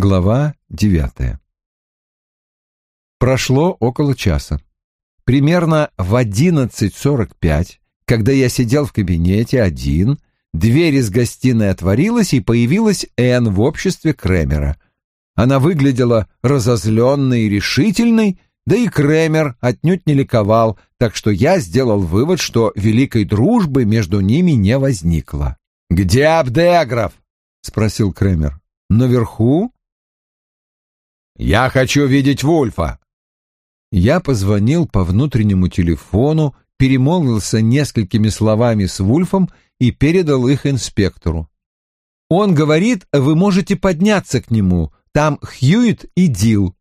Глава девятая Прошло около часа. Примерно в одиннадцать сорок пять, когда я сидел в кабинете один, дверь из гостиной отворилась, и появилась Энн в обществе Кремера. Она выглядела разозленной и решительной, да и Кремер отнюдь не ликовал, так что я сделал вывод, что великой дружбы между ними не возникло. «Где Абдеграф?» — спросил Кремер. «Наверху?» «Я хочу видеть Вульфа!» Я позвонил по внутреннему телефону, перемолвился несколькими словами с Вульфом и передал их инспектору. «Он говорит, вы можете подняться к нему, там Хьюит и Дил».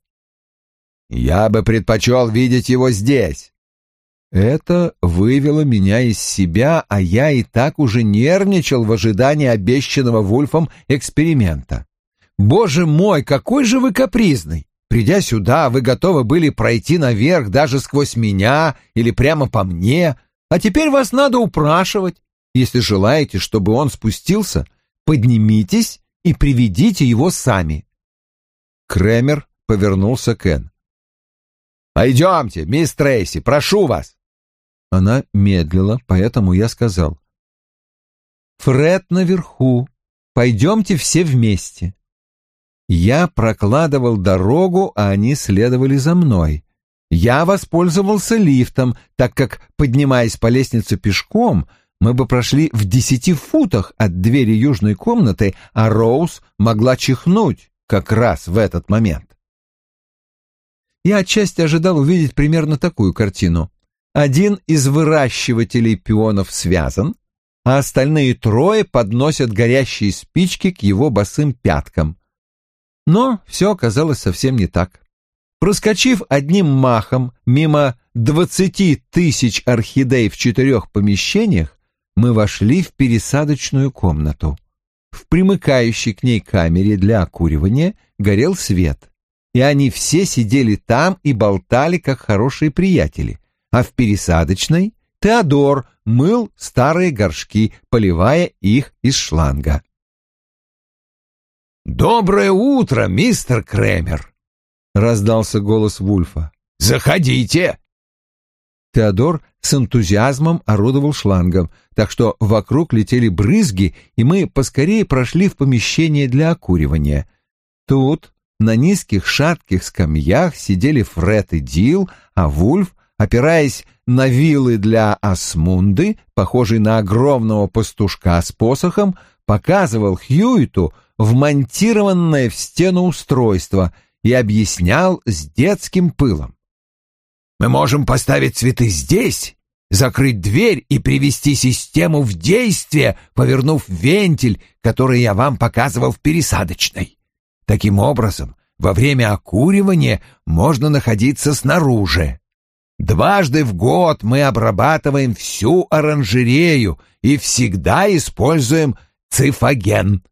«Я бы предпочел видеть его здесь». Это вывело меня из себя, а я и так уже нервничал в ожидании обещанного Вульфом эксперимента. Боже мой, какой же вы капризный! Придя сюда, вы готовы были пройти наверх даже сквозь меня или прямо по мне, а теперь вас надо упрашивать. Если желаете, чтобы он спустился, поднимитесь и приведите его сами. Кремер повернулся к Энн. «Пойдемте, мисс Трейси, прошу вас!» Она медлила, поэтому я сказал. «Фред наверху. Пойдемте все вместе». Я прокладывал дорогу, а они следовали за мной. Я воспользовался лифтом, так как, поднимаясь по лестнице пешком, мы бы прошли в десяти футах от двери южной комнаты, а Роуз могла чихнуть как раз в этот момент. Я отчасти ожидал увидеть примерно такую картину. Один из выращивателей пионов связан, а остальные трое подносят горящие спички к его босым пяткам. Но все оказалось совсем не так. Проскочив одним махом мимо двадцати тысяч орхидей в четырех помещениях, мы вошли в пересадочную комнату. В примыкающей к ней камере для окуривания горел свет, и они все сидели там и болтали, как хорошие приятели, а в пересадочной Теодор мыл старые горшки, поливая их из шланга. «Доброе утро, мистер Кремер!» — раздался голос Вульфа. «Заходите!» Теодор с энтузиазмом орудовал шлангом, так что вокруг летели брызги, и мы поскорее прошли в помещение для окуривания. Тут на низких шатких скамьях сидели Фред и Дил, а Вульф, опираясь на вилы для осмунды, похожий на огромного пастушка с посохом, показывал Хьюиту — вмонтированное в стену устройство и объяснял с детским пылом. «Мы можем поставить цветы здесь, закрыть дверь и привести систему в действие, повернув вентиль, который я вам показывал в пересадочной. Таким образом, во время окуривания можно находиться снаружи. Дважды в год мы обрабатываем всю оранжерею и всегда используем цифаген.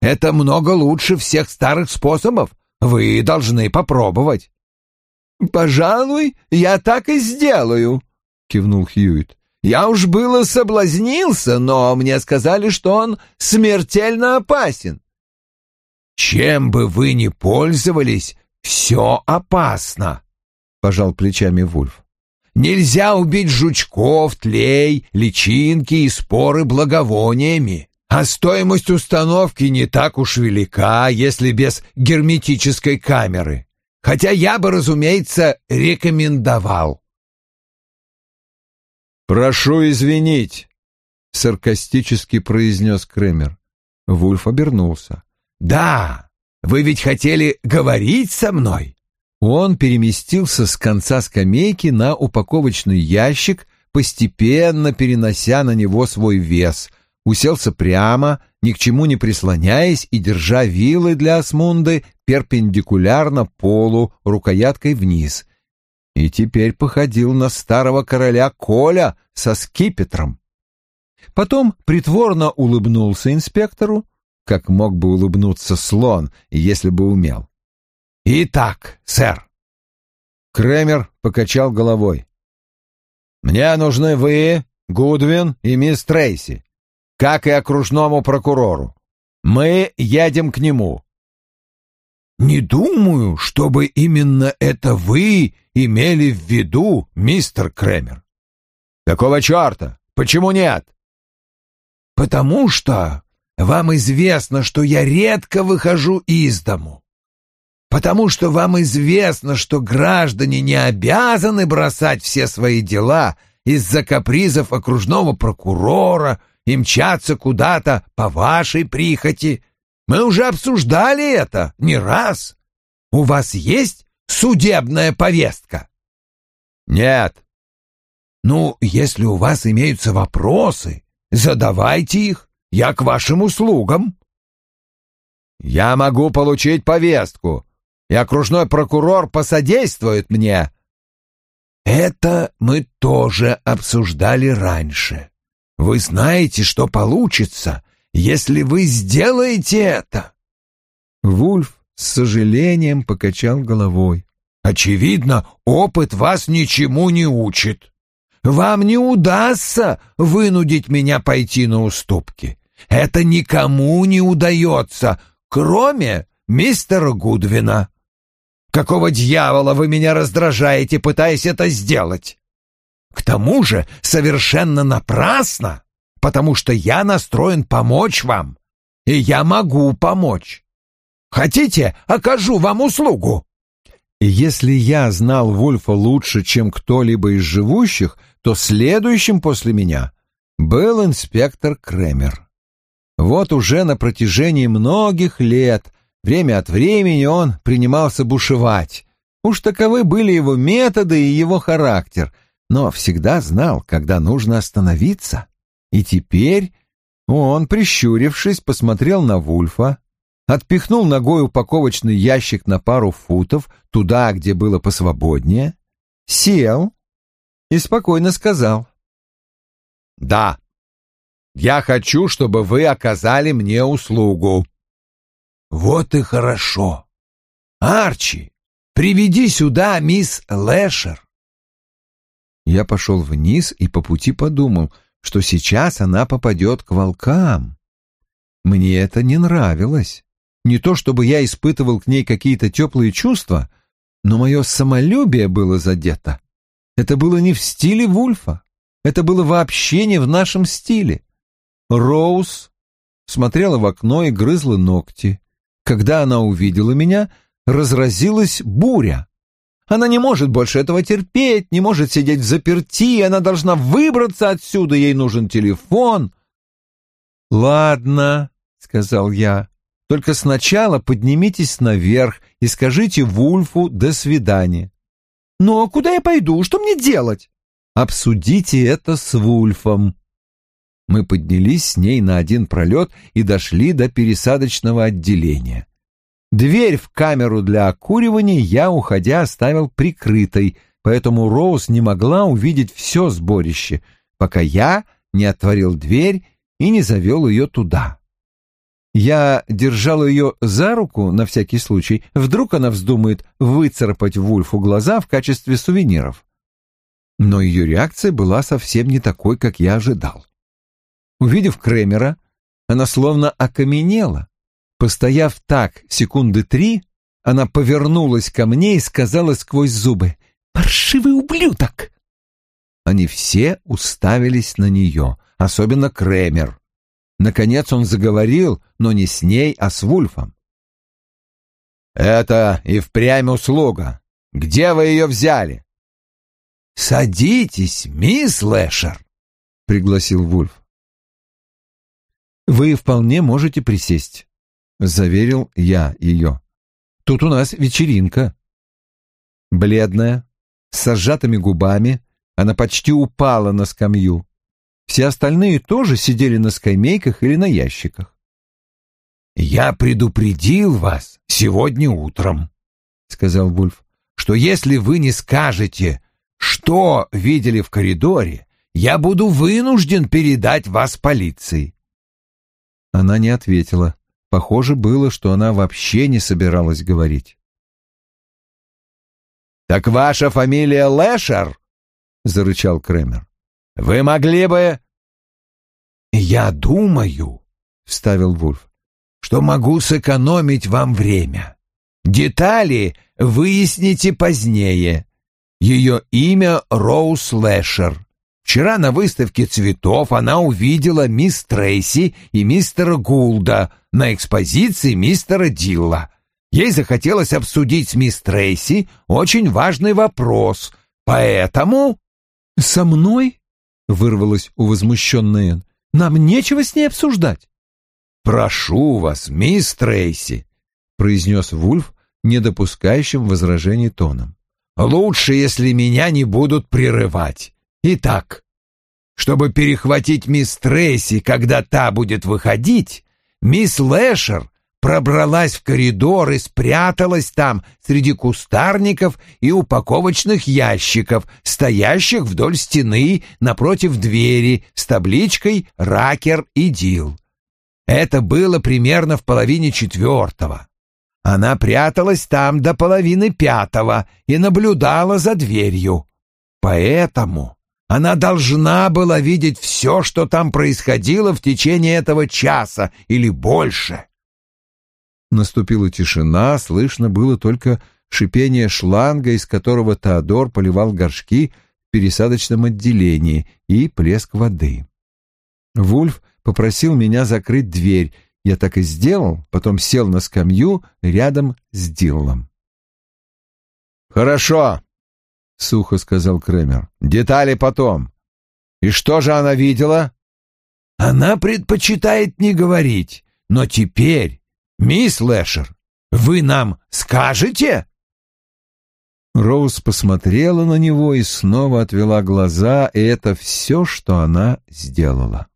Это много лучше всех старых способов. Вы должны попробовать. Пожалуй, я так и сделаю, кивнул Хьюит. Я уж было соблазнился, но мне сказали, что он смертельно опасен. Чем бы вы ни пользовались, все опасно, пожал плечами Вульф. Нельзя убить жучков, тлей, личинки и споры благовониями. А стоимость установки не так уж велика, если без герметической камеры. Хотя я бы, разумеется, рекомендовал. «Прошу извинить», — саркастически произнес Кремер. Вульф обернулся. «Да, вы ведь хотели говорить со мной?» Он переместился с конца скамейки на упаковочный ящик, постепенно перенося на него свой вес — уселся прямо, ни к чему не прислоняясь и держа вилы для осмунды перпендикулярно полу, рукояткой вниз. И теперь походил на старого короля Коля со скипетром. Потом притворно улыбнулся инспектору, как мог бы улыбнуться слон, если бы умел. «Итак, сэр». Кремер покачал головой. «Мне нужны вы, Гудвин и мисс Трейси как и окружному прокурору. Мы едем к нему. не думаю, чтобы именно это вы имели в виду, мистер Кремер. Какого черта? Почему нет? Потому что вам известно, что я редко выхожу из дому. Потому что вам известно, что граждане не обязаны бросать все свои дела из-за капризов окружного прокурора и мчаться куда-то по вашей прихоти. Мы уже обсуждали это не раз. У вас есть судебная повестка? Нет. Ну, если у вас имеются вопросы, задавайте их. Я к вашим услугам. Я могу получить повестку, и окружной прокурор посодействует мне. Это мы тоже обсуждали раньше. Вы знаете, что получится, если вы сделаете это. Вульф с сожалением покачал головой. Очевидно, опыт вас ничему не учит. Вам не удастся вынудить меня пойти на уступки. Это никому не удается, кроме мистера Гудвина. Какого дьявола вы меня раздражаете, пытаясь это сделать? К тому же совершенно напрасно, потому что я настроен помочь вам, и я могу помочь. Хотите, окажу вам услугу?» Если я знал Вульфа лучше, чем кто-либо из живущих, то следующим после меня был инспектор Кремер. Вот уже на протяжении многих лет Время от времени он принимался бушевать. Уж таковы были его методы и его характер, но всегда знал, когда нужно остановиться. И теперь он, прищурившись, посмотрел на Вульфа, отпихнул ногой упаковочный ящик на пару футов туда, где было посвободнее, сел и спокойно сказал. «Да, я хочу, чтобы вы оказали мне услугу». Вот и хорошо. Арчи, приведи сюда мисс Лэшер. Я пошел вниз и по пути подумал, что сейчас она попадет к волкам. Мне это не нравилось. Не то чтобы я испытывал к ней какие-то теплые чувства, но мое самолюбие было задето. Это было не в стиле Вульфа. Это было вообще не в нашем стиле. Роуз смотрела в окно и грызла ногти. Когда она увидела меня, разразилась буря. Она не может больше этого терпеть, не может сидеть в заперти, она должна выбраться отсюда, ей нужен телефон. «Ладно», — сказал я, — «только сначала поднимитесь наверх и скажите Вульфу «до свидания». «Ну, а куда я пойду? Что мне делать?» «Обсудите это с Вульфом». Мы поднялись с ней на один пролет и дошли до пересадочного отделения. Дверь в камеру для окуривания я, уходя, оставил прикрытой, поэтому Роуз не могла увидеть все сборище, пока я не отворил дверь и не завел ее туда. Я держал ее за руку на всякий случай, вдруг она вздумает выцарапать Вульфу глаза в качестве сувениров. Но ее реакция была совсем не такой, как я ожидал. Увидев Кремера, она словно окаменела. Постояв так секунды три, она повернулась ко мне и сказала сквозь зубы «Паршивый ублюдок!» Они все уставились на нее, особенно Кремер. Наконец он заговорил, но не с ней, а с Вульфом. «Это и впрямь услуга. Где вы ее взяли?» «Садитесь, мисс Лэшер», — пригласил Вульф. «Вы вполне можете присесть», — заверил я ее. «Тут у нас вечеринка». Бледная, с сжатыми губами, она почти упала на скамью. Все остальные тоже сидели на скамейках или на ящиках. «Я предупредил вас сегодня утром», — сказал Вульф, «что если вы не скажете, что видели в коридоре, я буду вынужден передать вас полиции. Она не ответила. Похоже было, что она вообще не собиралась говорить. «Так ваша фамилия Лэшер?» — зарычал Кремер. «Вы могли бы...» «Я думаю», — вставил Вульф, — «что могу сэкономить вам время. Детали выясните позднее. Ее имя Роуз Лэшер. Вчера на выставке цветов она увидела мисс Трейси и мистера Гулда на экспозиции мистера Дилла. Ей захотелось обсудить с мисс Трейси очень важный вопрос, поэтому... «Со мной?» — вырвалась у возмущенной Энн. «Нам нечего с ней обсуждать». «Прошу вас, мисс Трейси», — произнес Вульф, не допускающим возражений тоном. «Лучше, если меня не будут прерывать. Итак, чтобы перехватить мисс Трейси, когда та будет выходить, мисс Лэшер пробралась в коридор и спряталась там среди кустарников и упаковочных ящиков, стоящих вдоль стены напротив двери с табличкой «Ракер и Дил». Это было примерно в половине четвертого. Она пряталась там до половины пятого и наблюдала за дверью. Поэтому она должна была видеть все, что там происходило в течение этого часа или больше. Наступила тишина, слышно было только шипение шланга, из которого Теодор поливал горшки в пересадочном отделении, и плеск воды. Вульф попросил меня закрыть дверь. Я так и сделал, потом сел на скамью рядом с Диллом. «Хорошо», — сухо сказал Кремер. «Детали потом. И что же она видела?» «Она предпочитает не говорить, но теперь «Мисс Лэшер, вы нам скажете?» Роуз посмотрела на него и снова отвела глаза, и это все, что она сделала.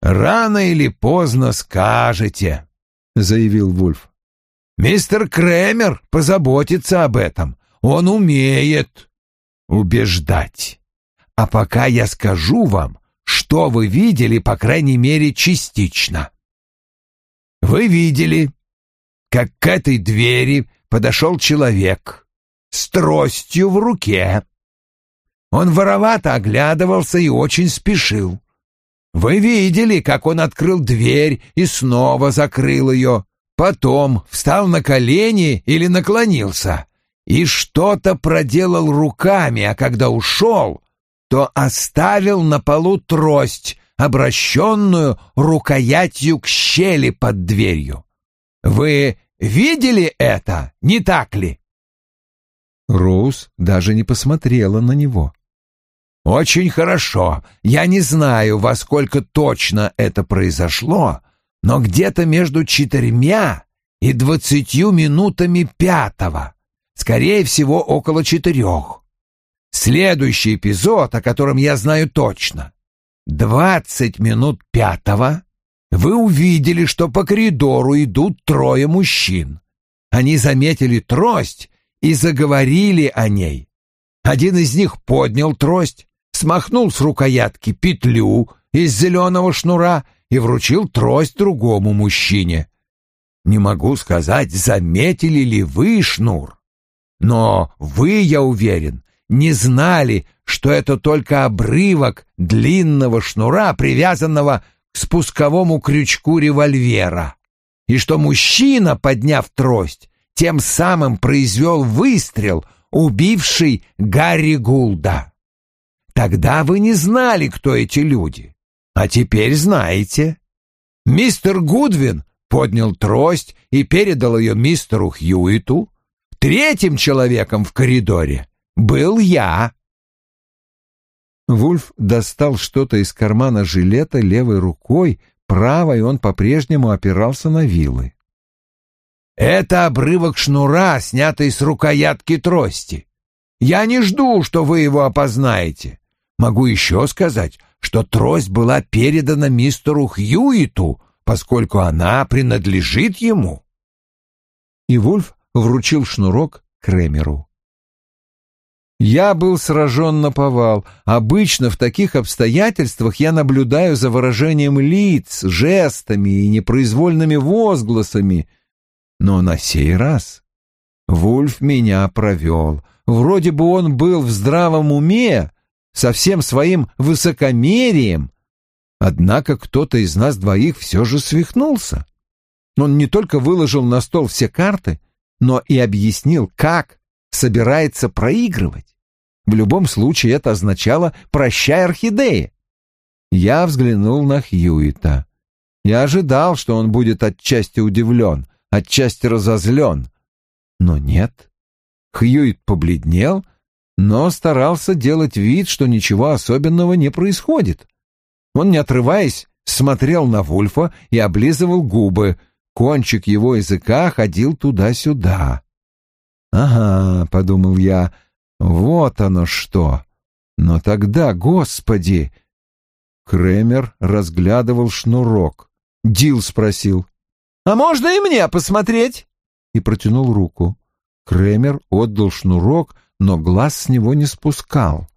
«Рано или поздно скажете», — заявил Вульф. «Мистер Кремер позаботится об этом. Он умеет убеждать. А пока я скажу вам, что вы видели, по крайней мере, частично. Вы видели, как к этой двери подошел человек с тростью в руке. Он воровато оглядывался и очень спешил. Вы видели, как он открыл дверь и снова закрыл ее, потом встал на колени или наклонился и что-то проделал руками, а когда ушел, то оставил на полу трость, обращенную рукоятью к щели под дверью. Вы видели это, не так ли? Роуз даже не посмотрела на него. «Очень хорошо. Я не знаю, во сколько точно это произошло, но где-то между четырьмя и двадцатью минутами пятого, скорее всего, около четырех. Следующий эпизод, о котором я знаю точно, двадцать минут пятого вы увидели, что по коридору идут трое мужчин. Они заметили трость и заговорили о ней. Один из них поднял трость, смахнул с рукоятки петлю из зеленого шнура и вручил трость другому мужчине. Не могу сказать, заметили ли вы шнур, но вы, я уверен, не знали, что это только обрывок длинного шнура, привязанного к спусковому крючку револьвера, и что мужчина, подняв трость, тем самым произвел выстрел, убивший Гарри Гулда. Тогда вы не знали, кто эти люди, а теперь знаете. Мистер Гудвин поднял трость и передал ее мистеру Хьюиту. Третьим человеком в коридоре был я. Вульф достал что-то из кармана жилета левой рукой, правой он по-прежнему опирался на вилы. «Это обрывок шнура, снятый с рукоятки трости. Я не жду, что вы его опознаете. Могу еще сказать, что трость была передана мистеру Хьюиту, поскольку она принадлежит ему». И Вульф вручил шнурок Кремеру. Я был сражен на повал. Обычно в таких обстоятельствах я наблюдаю за выражением лиц, жестами и непроизвольными возгласами. Но на сей раз Вульф меня провел. Вроде бы он был в здравом уме, со всем своим высокомерием. Однако кто-то из нас двоих все же свихнулся. Он не только выложил на стол все карты, но и объяснил, как собирается проигрывать. В любом случае это означало «прощай, орхидеи». Я взглянул на Хьюита. Я ожидал, что он будет отчасти удивлен, отчасти разозлен. Но нет. Хьюит побледнел, но старался делать вид, что ничего особенного не происходит. Он, не отрываясь, смотрел на Вульфа и облизывал губы. Кончик его языка ходил туда-сюда. «Ага», — подумал я, — «вот оно что! Но тогда, господи!» Кремер разглядывал шнурок. Дил спросил. «А можно и мне посмотреть?» И протянул руку. Кремер отдал шнурок, но глаз с него не спускал.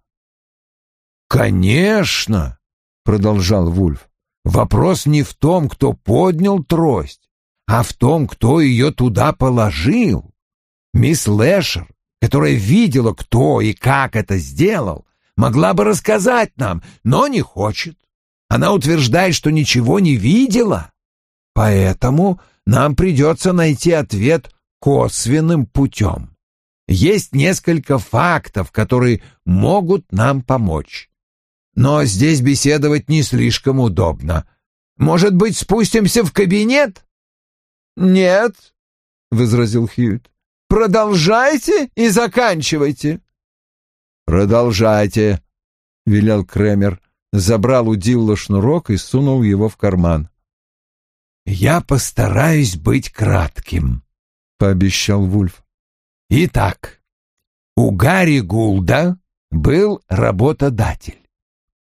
«Конечно!» — продолжал Вульф. «Вопрос не в том, кто поднял трость, а в том, кто ее туда положил. Мисс Лэшер, которая видела, кто и как это сделал, могла бы рассказать нам, но не хочет. Она утверждает, что ничего не видела. Поэтому нам придется найти ответ косвенным путем. Есть несколько фактов, которые могут нам помочь. Но здесь беседовать не слишком удобно. Может быть, спустимся в кабинет? Нет, возразил Хьюит. Продолжайте и заканчивайте. Продолжайте, велел Кремер, забрал у Дилла шнурок и сунул его в карман. Я постараюсь быть кратким, пообещал Вульф. Итак, у Гарри Гулда был работодатель.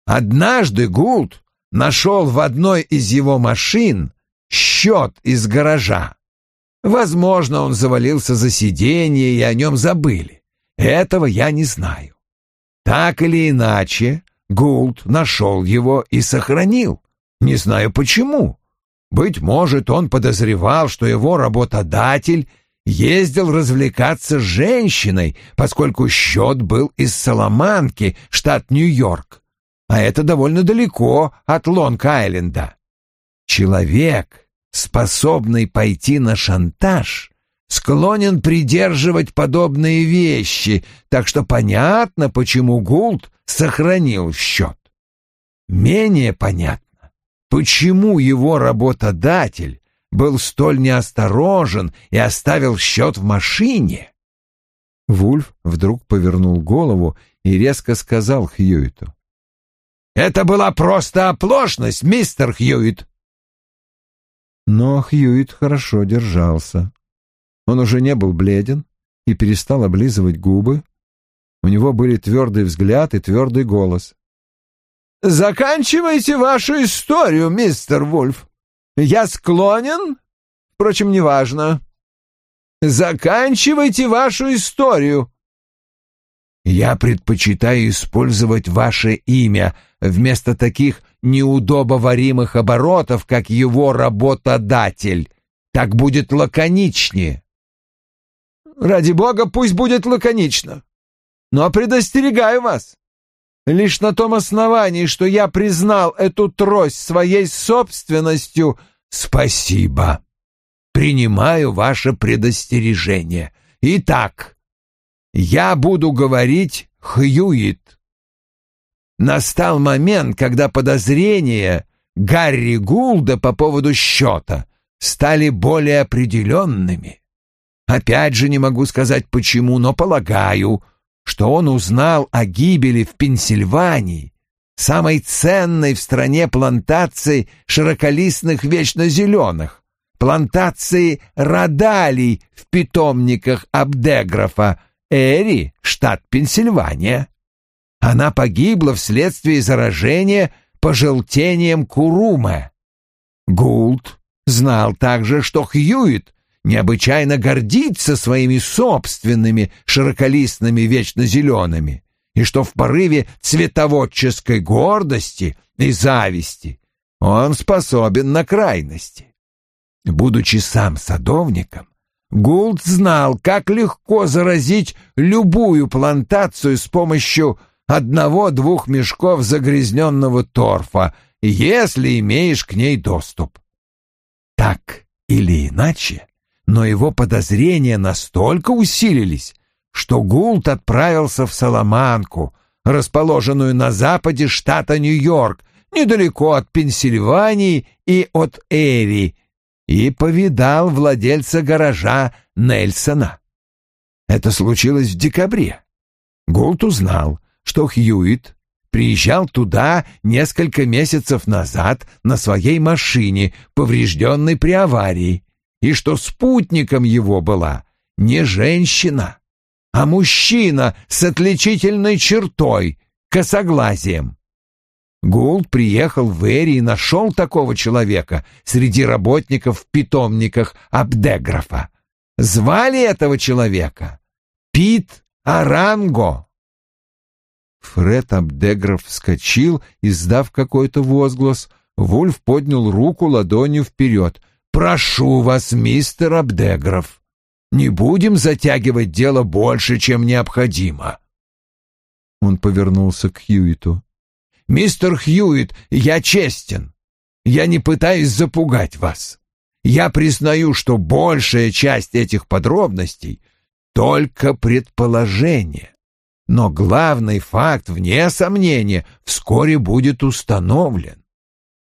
Однажды Гулд нашел в одной из его машин счет из гаража. Возможно, он завалился за сиденье и о нем забыли. Этого я не знаю. Так или иначе, Гулд нашел его и сохранил. Не знаю почему. Быть может, он подозревал, что его работодатель ездил развлекаться с женщиной, поскольку счет был из Саламанки, штат Нью-Йорк, а это довольно далеко от Лонг-Айленда. Человек, способный пойти на шантаж, склонен придерживать подобные вещи, так что понятно, почему Гулд сохранил счет. Менее понятно, почему его работодатель был столь неосторожен и оставил счет в машине. Вульф вдруг повернул голову и резко сказал Хьюиту. «Это была просто оплошность, мистер Хьюит!» Но Хьюит хорошо держался. Он уже не был бледен и перестал облизывать губы. У него были твердый взгляд и твердый голос. «Заканчивайте вашу историю, мистер Вульф. Я склонен? Впрочем, неважно. Заканчивайте вашу историю. Я предпочитаю использовать ваше имя вместо таких неудобоваримых оборотов, как его работодатель. Так будет лаконичнее. Ради бога, пусть будет лаконично. Но предостерегаю вас. Лишь на том основании, что я признал эту трость своей собственностью, спасибо. Принимаю ваше предостережение. Итак, я буду говорить Хьюит. Настал момент, когда подозрения Гарри Гулда по поводу счета стали более определенными. Опять же не могу сказать почему, но полагаю, что он узнал о гибели в Пенсильвании, самой ценной в стране плантации широколистных вечно зеленых, плантации радалий в питомниках Абдеграфа, Эри, штат Пенсильвания. Она погибла вследствие заражения пожелтением курума. Гулд знал также, что Хьюит необычайно гордится своими собственными широколистными вечно зелеными, и что в порыве цветоводческой гордости и зависти он способен на крайности. Будучи сам садовником, Гулд знал, как легко заразить любую плантацию с помощью одного-двух мешков загрязненного торфа, если имеешь к ней доступ. Так или иначе, но его подозрения настолько усилились, что Гулт отправился в Соломанку, расположенную на западе штата Нью-Йорк, недалеко от Пенсильвании и от Эри, и повидал владельца гаража Нельсона. Это случилось в декабре. Гулт узнал, что Хьюит приезжал туда несколько месяцев назад на своей машине, поврежденной при аварии, и что спутником его была не женщина, а мужчина с отличительной чертой, косоглазием. Гулд приехал в Эри и нашел такого человека среди работников в питомниках Абдеграфа. Звали этого человека Пит Аранго. Фред Абдеграф вскочил, издав какой-то возглас. Вульф поднял руку ладонью вперед. «Прошу вас, мистер Абдеграф, не будем затягивать дело больше, чем необходимо». Он повернулся к Хьюиту. «Мистер Хьюит, я честен. Я не пытаюсь запугать вас. Я признаю, что большая часть этих подробностей — только предположение. Но главный факт, вне сомнения, вскоре будет установлен.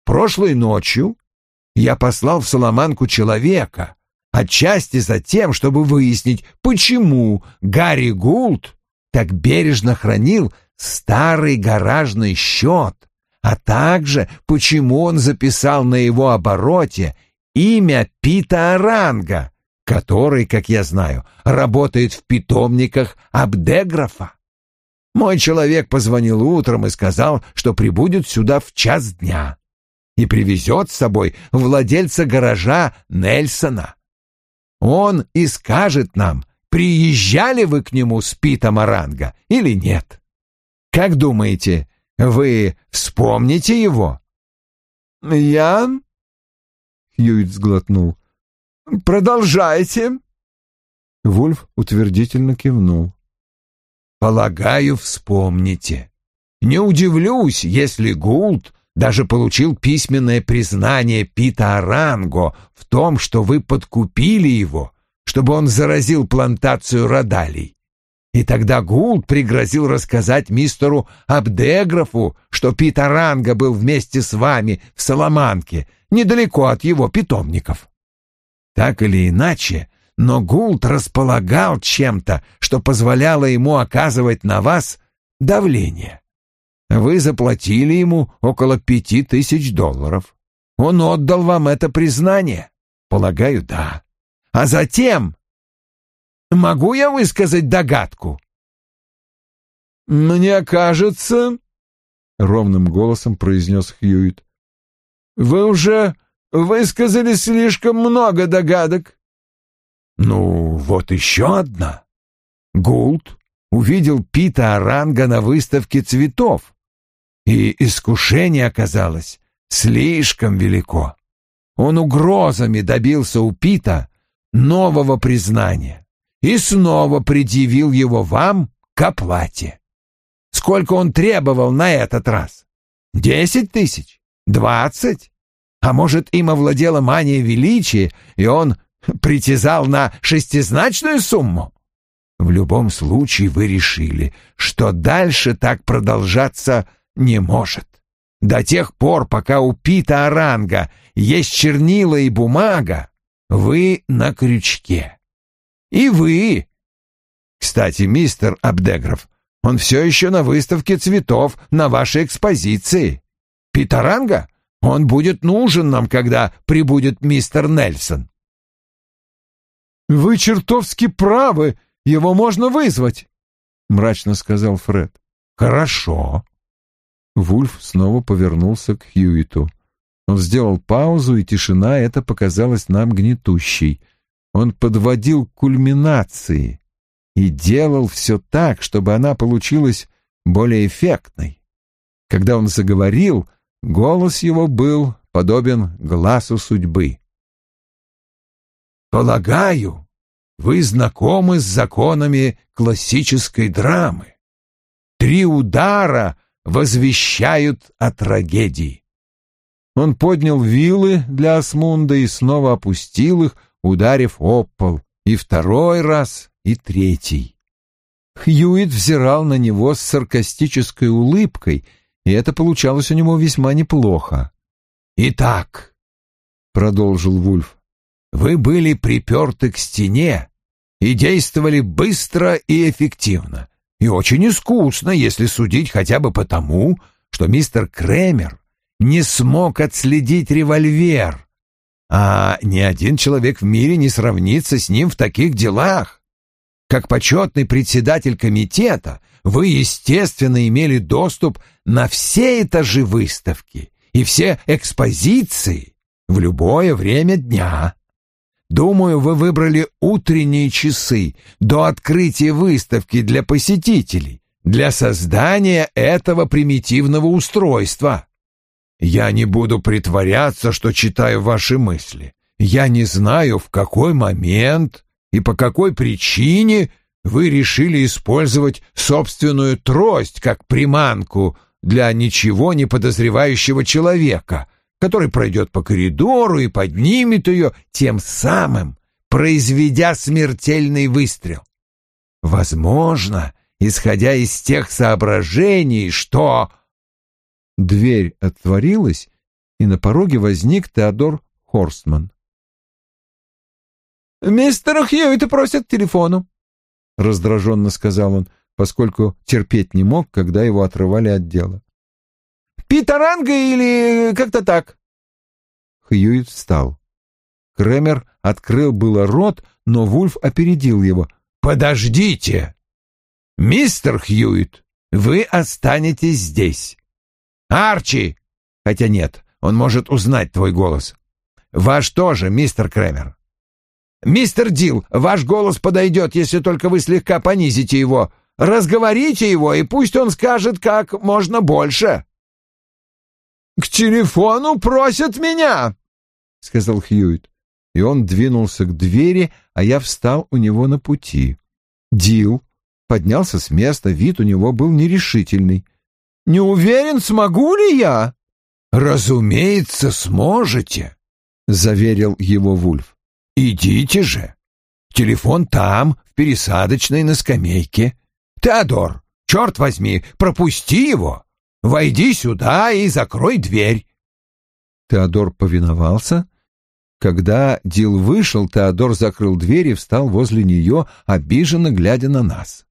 Прошлой ночью я послал в Соломанку человека, отчасти за тем, чтобы выяснить, почему Гарри Гулд так бережно хранил старый гаражный счет, а также почему он записал на его обороте имя Пита Оранга, который, как я знаю, работает в питомниках Абдеграфа. Мой человек позвонил утром и сказал, что прибудет сюда в час дня и привезет с собой владельца гаража Нельсона. Он и скажет нам, приезжали вы к нему с Питом Оранга или нет. Как думаете, вы вспомните его? Я? Хьюит сглотнул. Продолжайте. Вульф утвердительно кивнул. Полагаю, вспомните. Не удивлюсь, если Гулд даже получил письменное признание Пита Аранго в том, что вы подкупили его, чтобы он заразил плантацию Родалей. И тогда Гулд пригрозил рассказать мистеру Абдеграфу, что Пит Аранго был вместе с вами в Соломанке, недалеко от его питомников. Так или иначе, но Гулд располагал чем-то, что позволяло ему оказывать на вас давление. Вы заплатили ему около пяти тысяч долларов. Он отдал вам это признание? Полагаю, да. А затем... Могу я высказать догадку? «Мне кажется...» — ровным голосом произнес Хьюит. «Вы уже высказали слишком много догадок». «Ну, вот еще одна. Гулд увидел Пита Оранга на выставке цветов и искушение оказалось слишком велико. Он угрозами добился у Пита нового признания и снова предъявил его вам к оплате. Сколько он требовал на этот раз? Десять тысяч? Двадцать? А может, им овладела мания величия, и он притязал на шестизначную сумму? В любом случае вы решили, что дальше так продолжаться не может. До тех пор, пока у Пита Оранга есть чернила и бумага, вы на крючке. И вы... Кстати, мистер Абдегров, он все еще на выставке цветов на вашей экспозиции. Питаранга? Он будет нужен нам, когда прибудет мистер Нельсон. «Вы чертовски правы, его можно вызвать», — мрачно сказал Фред. «Хорошо. Вульф снова повернулся к Хьюиту. Он сделал паузу, и тишина эта показалась нам гнетущей. Он подводил к кульминации и делал все так, чтобы она получилась более эффектной. Когда он заговорил, голос его был подобен глазу судьбы. «Полагаю, вы знакомы с законами классической драмы. Три удара — возвещают о трагедии. Он поднял вилы для Асмунда и снова опустил их, ударив об пол. И второй раз, и третий. Хьюит взирал на него с саркастической улыбкой, и это получалось у него весьма неплохо. «Итак», — продолжил Вульф, — «вы были приперты к стене и действовали быстро и эффективно, и очень искусно, если судить хотя бы потому, что мистер Кремер не смог отследить револьвер, а ни один человек в мире не сравнится с ним в таких делах. Как почетный председатель комитета, вы, естественно, имели доступ на все этажи выставки и все экспозиции в любое время дня. Думаю, вы выбрали утренние часы до открытия выставки для посетителей, для создания этого примитивного устройства. Я не буду притворяться, что читаю ваши мысли. Я не знаю, в какой момент и по какой причине вы решили использовать собственную трость как приманку для ничего не подозревающего человека, который пройдет по коридору и поднимет ее, тем самым произведя смертельный выстрел. Возможно, исходя из тех соображений, что Дверь отворилась, и на пороге возник Теодор Хорстман. «Мистер Хьюитт просят к телефону», — раздраженно сказал он, поскольку терпеть не мог, когда его отрывали от дела. «Питаранга или как-то так?» Хьюитт встал. Кремер открыл было рот, но Вульф опередил его. «Подождите! Мистер Хьюитт, вы останетесь здесь. Арчи! Хотя нет, он может узнать твой голос. Ваш тоже, мистер Кремер. Мистер Дил, ваш голос подойдет, если только вы слегка понизите его. Разговорите его, и пусть он скажет как можно больше. «К телефону просят меня!» — сказал Хьюит. И он двинулся к двери, а я встал у него на пути. Дил поднялся с места, вид у него был нерешительный. Не уверен, смогу ли я?» «Разумеется, сможете», — заверил его Вульф. «Идите же. Телефон там, в пересадочной на скамейке. Теодор, черт возьми, пропусти его. Войди сюда и закрой дверь». Теодор повиновался. Когда Дил вышел, Теодор закрыл дверь и встал возле нее, обиженно глядя на нас.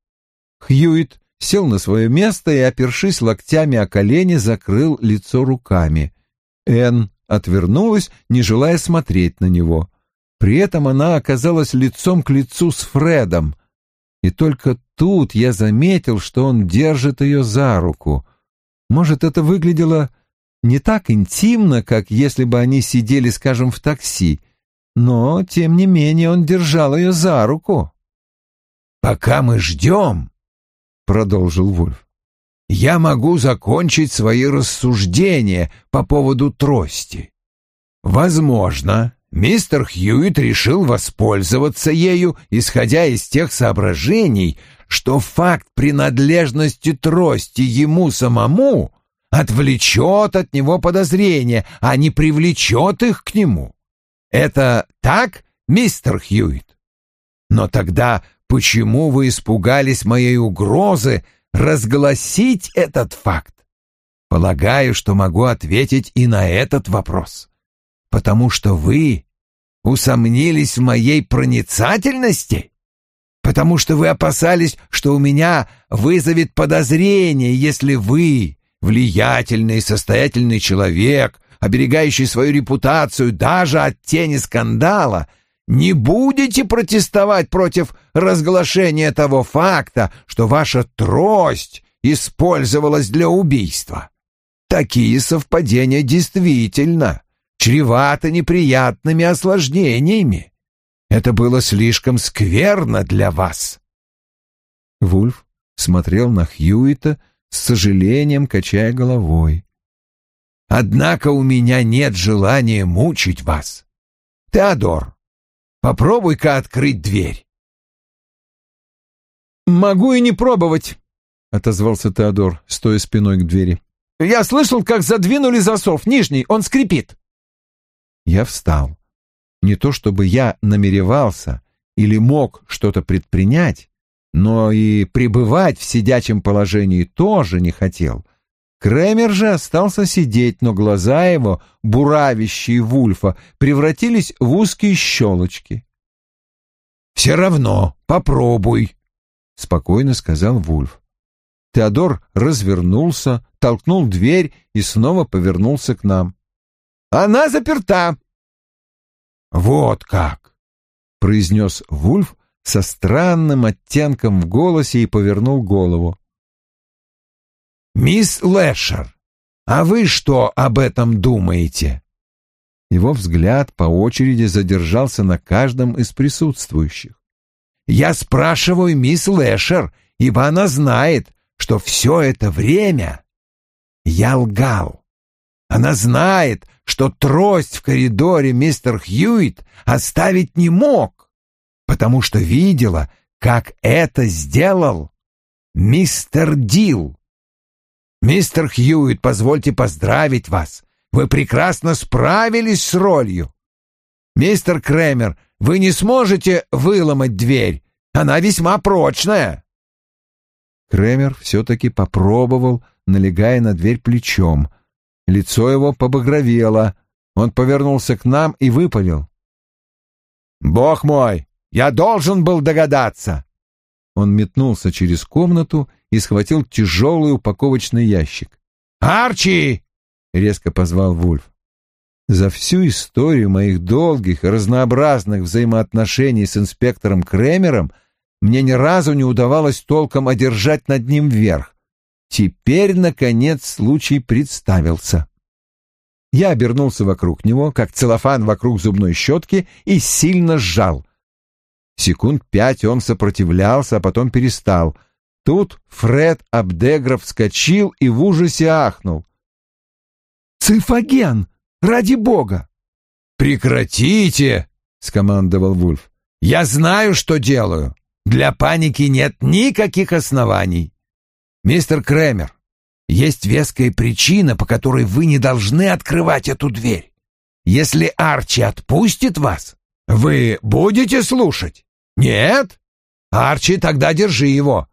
Хьюит сел на свое место и, опершись локтями о колени, закрыл лицо руками. Энн отвернулась, не желая смотреть на него. При этом она оказалась лицом к лицу с Фредом. И только тут я заметил, что он держит ее за руку. Может, это выглядело не так интимно, как если бы они сидели, скажем, в такси, но, тем не менее, он держал ее за руку. «Пока мы ждем», продолжил Вульф. Я могу закончить свои рассуждения по поводу трости. Возможно, мистер Хьюит решил воспользоваться ею, исходя из тех соображений, что факт принадлежности трости ему самому отвлечет от него подозрения, а не привлечет их к нему. Это так, мистер Хьюит? Но тогда почему вы испугались моей угрозы разгласить этот факт? Полагаю, что могу ответить и на этот вопрос. Потому что вы усомнились в моей проницательности? Потому что вы опасались, что у меня вызовет подозрение, если вы, влиятельный и состоятельный человек, оберегающий свою репутацию даже от тени скандала, не будете протестовать против разглашения того факта, что ваша трость использовалась для убийства. Такие совпадения действительно чреваты неприятными осложнениями. Это было слишком скверно для вас. Вульф смотрел на Хьюита с сожалением, качая головой. «Однако у меня нет желания мучить вас. Теодор, Попробуй-ка открыть дверь. «Могу и не пробовать», — отозвался Теодор, стоя спиной к двери. Я слышал, как задвинули засов, нижний, он скрипит. Я встал. Не то чтобы я намеревался или мог что-то предпринять, но и пребывать в сидячем положении тоже не хотел. Кремер же остался сидеть, но глаза его, буравящие Вульфа, превратились в узкие щелочки. «Все равно попробуй», — спокойно сказал Вульф. Теодор развернулся, толкнул дверь и снова повернулся к нам. «Она заперта!» «Вот как!» — произнес Вульф со странным оттенком в голосе и повернул голову. «Мисс Лэшер, а вы что об этом думаете?» Его взгляд по очереди задержался на каждом из присутствующих. «Я спрашиваю мисс Лэшер, ибо она знает, что все это время я лгал. Она знает, что трость в коридоре мистер Хьюит оставить не мог, потому что видела, как это сделал мистер Дил. Мистер Хьюит, позвольте поздравить вас. Вы прекрасно справились с ролью. Мистер Кремер, вы не сможете выломать дверь. Она весьма прочная. Кремер все-таки попробовал, налегая на дверь плечом. Лицо его побагровело. Он повернулся к нам и выпалил. «Бог мой, я должен был догадаться!» Он метнулся через комнату и схватил тяжелый упаковочный ящик. «Арчи!» — резко позвал Вульф. За всю историю моих долгих и разнообразных взаимоотношений с инспектором Кремером мне ни разу не удавалось толком одержать над ним верх. Теперь, наконец, случай представился. Я обернулся вокруг него, как целлофан вокруг зубной щетки, и сильно сжал. Секунд пять он сопротивлялся, а потом перестал. Тут Фред Абдегров вскочил и в ужасе ахнул. «Цифаген! Ради бога!» «Прекратите!» — скомандовал Вульф. «Я знаю, что делаю. Для паники нет никаких оснований. Мистер Кремер, есть веская причина, по которой вы не должны открывать эту дверь. Если Арчи отпустит вас, вы будете слушать? Нет? Арчи, тогда держи его.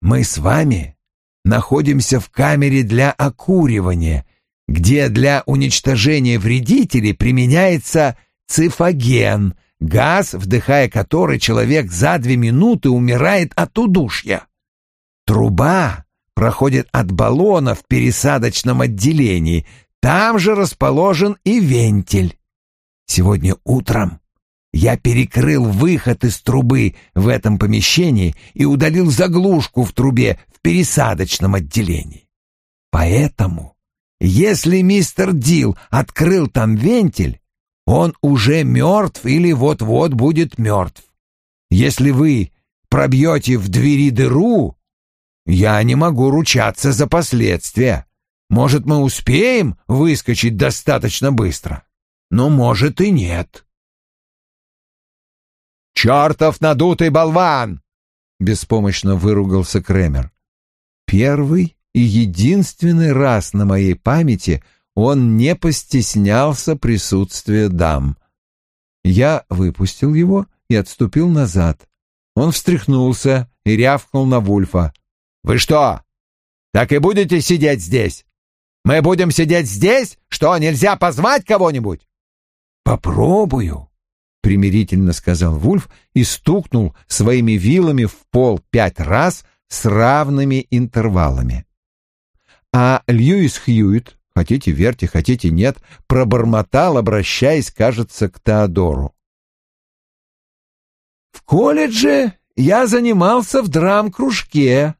Мы с вами находимся в камере для окуривания, где для уничтожения вредителей применяется цифаген, газ, вдыхая который человек за две минуты умирает от удушья. Труба проходит от баллона в пересадочном отделении, там же расположен и вентиль. Сегодня утром я перекрыл выход из трубы в этом помещении и удалил заглушку в трубе в пересадочном отделении. Поэтому, если мистер Дил открыл там вентиль, он уже мертв или вот-вот будет мертв. Если вы пробьете в двери дыру, я не могу ручаться за последствия. Может, мы успеем выскочить достаточно быстро, но может и нет. «Чертов надутый болван!» — беспомощно выругался Кремер. Первый и единственный раз на моей памяти он не постеснялся присутствия дам. Я выпустил его и отступил назад. Он встряхнулся и рявкнул на Вульфа. «Вы что, так и будете сидеть здесь? Мы будем сидеть здесь? Что, нельзя позвать кого-нибудь?» «Попробую», — примирительно сказал Вульф и стукнул своими вилами в пол пять раз с равными интервалами. А Льюис Хьюит хотите верьте, хотите нет, пробормотал, обращаясь, кажется, к Теодору. «В колледже я занимался в драм-кружке.